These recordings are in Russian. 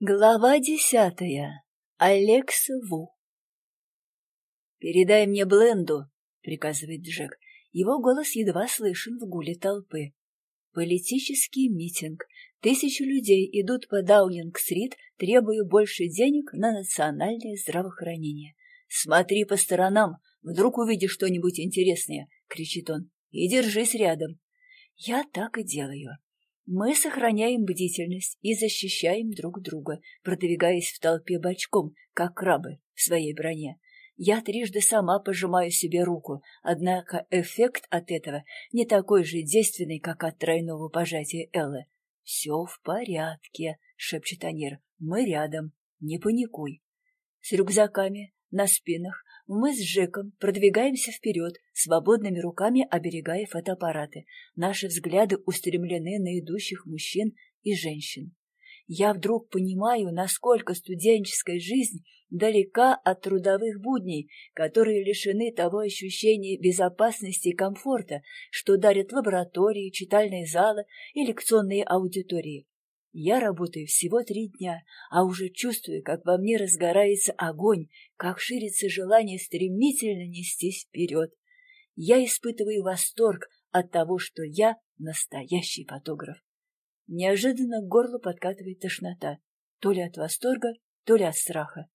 Глава десятая. Алекса Ву. «Передай мне Бленду», — приказывает Джек. Его голос едва слышен в гуле толпы. Политический митинг. Тысячи людей идут по Даунинг-стрит, требуя больше денег на национальное здравоохранение. «Смотри по сторонам, вдруг увидишь что-нибудь интересное», — кричит он, — «и держись рядом». Я так и делаю. Мы сохраняем бдительность и защищаем друг друга, продвигаясь в толпе бочком, как крабы в своей броне. Я трижды сама пожимаю себе руку, однако эффект от этого не такой же действенный, как от тройного пожатия Эллы. «Все в порядке», — шепчет Анир. «Мы рядом. Не паникуй». С рюкзаками на спинах мы с Жеком продвигаемся вперед, свободными руками оберегая фотоаппараты. Наши взгляды устремлены на идущих мужчин и женщин. Я вдруг понимаю, насколько студенческая жизнь далека от трудовых будней, которые лишены того ощущения безопасности и комфорта, что дарят лаборатории, читальные залы и лекционные аудитории. Я работаю всего три дня, а уже чувствую, как во мне разгорается огонь, как ширится желание стремительно нестись вперед. Я испытываю восторг от того, что я настоящий фотограф. Неожиданно к горлу подкатывает тошнота, то ли от восторга, то ли от страха.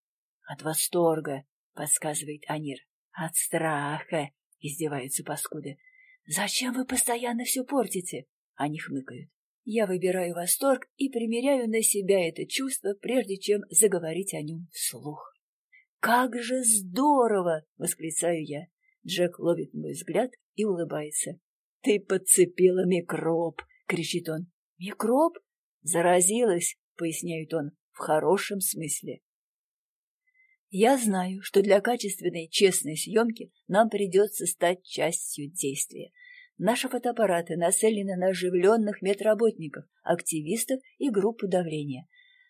От восторга, подсказывает Анир. От страха, издеваются паскуды. Зачем вы постоянно все портите? Они хмыкают. Я выбираю восторг и примеряю на себя это чувство, прежде чем заговорить о нем вслух. «Как же здорово!» — восклицаю я. Джек ловит мой взгляд и улыбается. «Ты подцепила микроб!» — кричит он. «Микроб?» «Заразилась!» — поясняет он в хорошем смысле. Я знаю, что для качественной, честной съемки нам придется стать частью действия. Наши фотоаппараты нацелены на оживленных медработников, активистов и группу давления.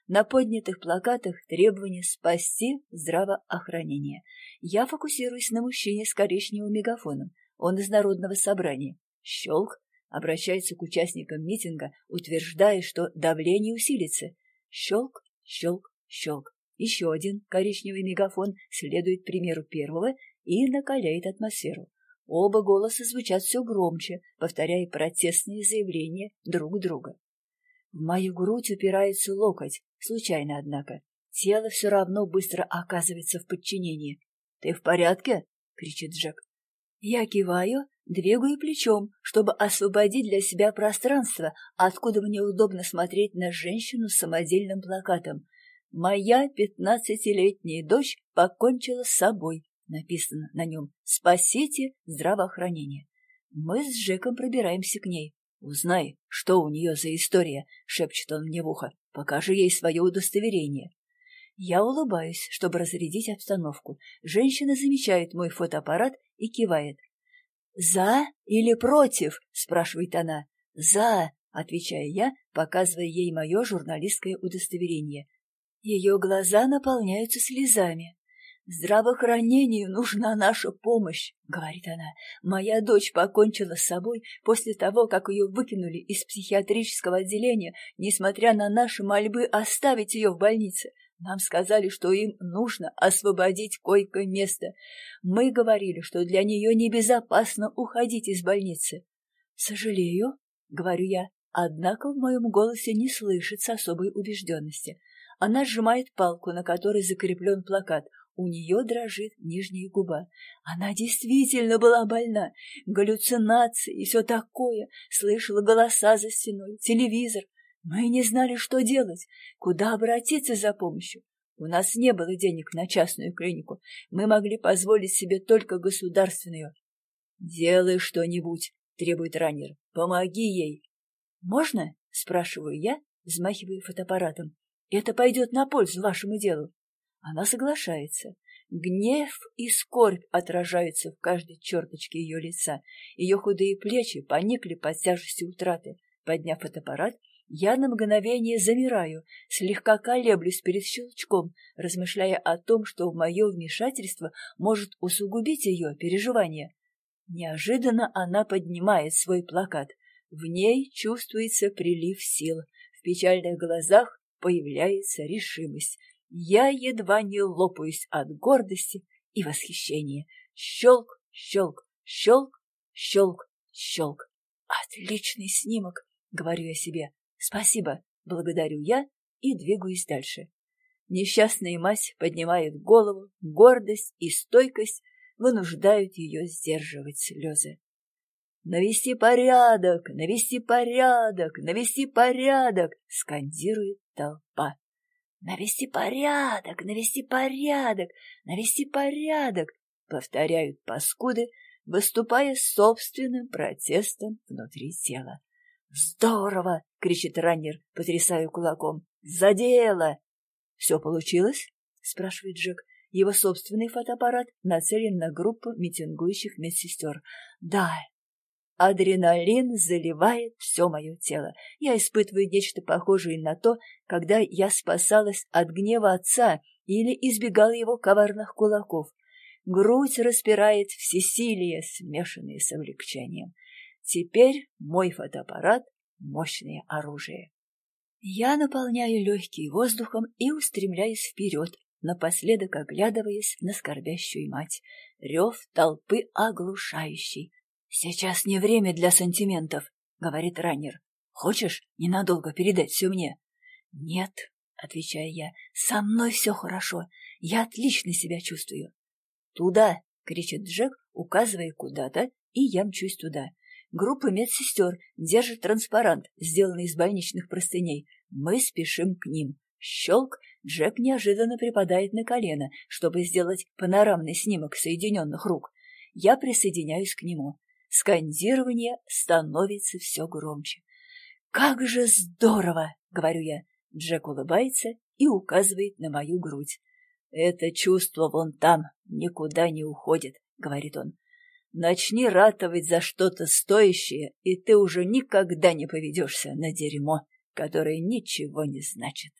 На поднятых плакатах требование спасти здравоохранение. Я фокусируюсь на мужчине с коричневым мегафоном. Он из народного собрания. Щелк обращается к участникам митинга, утверждая, что давление усилится. Щелк, щелк, щелк. Еще один коричневый мегафон следует примеру первого и накаляет атмосферу. Оба голоса звучат все громче, повторяя протестные заявления друг друга. В мою грудь упирается локоть, случайно, однако. Тело все равно быстро оказывается в подчинении. «Ты в порядке?» — кричит Джек. Я киваю, двигаю плечом, чтобы освободить для себя пространство, откуда мне удобно смотреть на женщину с самодельным плакатом. Моя пятнадцатилетняя дочь покончила с собой написано на нем «Спасите здравоохранение». Мы с Джеком пробираемся к ней. «Узнай, что у нее за история», — шепчет он мне в ухо. «Покажи ей свое удостоверение». Я улыбаюсь, чтобы разрядить обстановку. Женщина замечает мой фотоаппарат и кивает. «За или против?» — спрашивает она. «За», — отвечаю я, показывая ей мое журналистское удостоверение. Ее глаза наполняются слезами. «Здравоохранению нужна наша помощь», — говорит она. «Моя дочь покончила с собой после того, как ее выкинули из психиатрического отделения, несмотря на наши мольбы оставить ее в больнице. Нам сказали, что им нужно освободить койко-место. Мы говорили, что для нее небезопасно уходить из больницы. «Сожалею», — говорю я, однако в моем голосе не слышится особой убежденности. Она сжимает палку, на которой закреплен плакат — у нее дрожит нижняя губа. Она действительно была больна. Галлюцинации и все такое. Слышала голоса за стеной, телевизор. Мы не знали, что делать, куда обратиться за помощью. У нас не было денег на частную клинику. Мы могли позволить себе только государственную. «Делай что-нибудь», — требует раннер. «Помоги ей». «Можно?» — спрашиваю я, взмахивая фотоаппаратом. «Это пойдет на пользу вашему делу». Она соглашается. Гнев и скорбь отражаются в каждой черточке ее лица. Ее худые плечи поникли под тяжестью утраты. Подняв фотоаппарат, я на мгновение замираю, слегка колеблюсь перед щелчком, размышляя о том, что мое вмешательство может усугубить ее переживания. Неожиданно она поднимает свой плакат. В ней чувствуется прилив сил. В печальных глазах появляется решимость. Я едва не лопаюсь от гордости и восхищения. Щелк, щелк, щелк, щелк, щелк. Отличный снимок, говорю я себе. Спасибо, благодарю я и двигаюсь дальше. Несчастная мать поднимает голову, гордость и стойкость вынуждают ее сдерживать слезы. «Навести порядок! Навести порядок! Навести порядок!» — скандирует толпа. «Навести порядок! Навести порядок! Навести порядок!» — повторяют паскуды, выступая собственным протестом внутри тела. «Здорово!» — кричит раннер, потрясая кулаком. «За дело!» «Все получилось?» — спрашивает Джек. Его собственный фотоаппарат нацелен на группу митингующих медсестер. «Да, Адреналин заливает все мое тело. Я испытываю нечто похожее на то, когда я спасалась от гнева отца или избегала его коварных кулаков. Грудь распирает всесилие, смешанное с облегчением. Теперь мой фотоаппарат — мощное оружие. Я наполняю легкие воздухом и устремляюсь вперед, напоследок оглядываясь на скорбящую мать. Рев толпы оглушающий. «Сейчас не время для сантиментов», — говорит раннер. «Хочешь ненадолго передать все мне?» «Нет», — отвечаю я, — «со мной все хорошо. Я отлично себя чувствую». «Туда!» — кричит Джек, указывая куда-то, и я мчусь туда. Группа медсестер держит транспарант, сделанный из больничных простыней. Мы спешим к ним. Щелк! Джек неожиданно припадает на колено, чтобы сделать панорамный снимок соединенных рук. Я присоединяюсь к нему. Скандирование становится все громче. «Как же здорово!» — говорю я. Джек улыбается и указывает на мою грудь. «Это чувство вон там никуда не уходит», — говорит он. «Начни ратовать за что-то стоящее, и ты уже никогда не поведешься на дерьмо, которое ничего не значит».